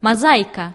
мозаика.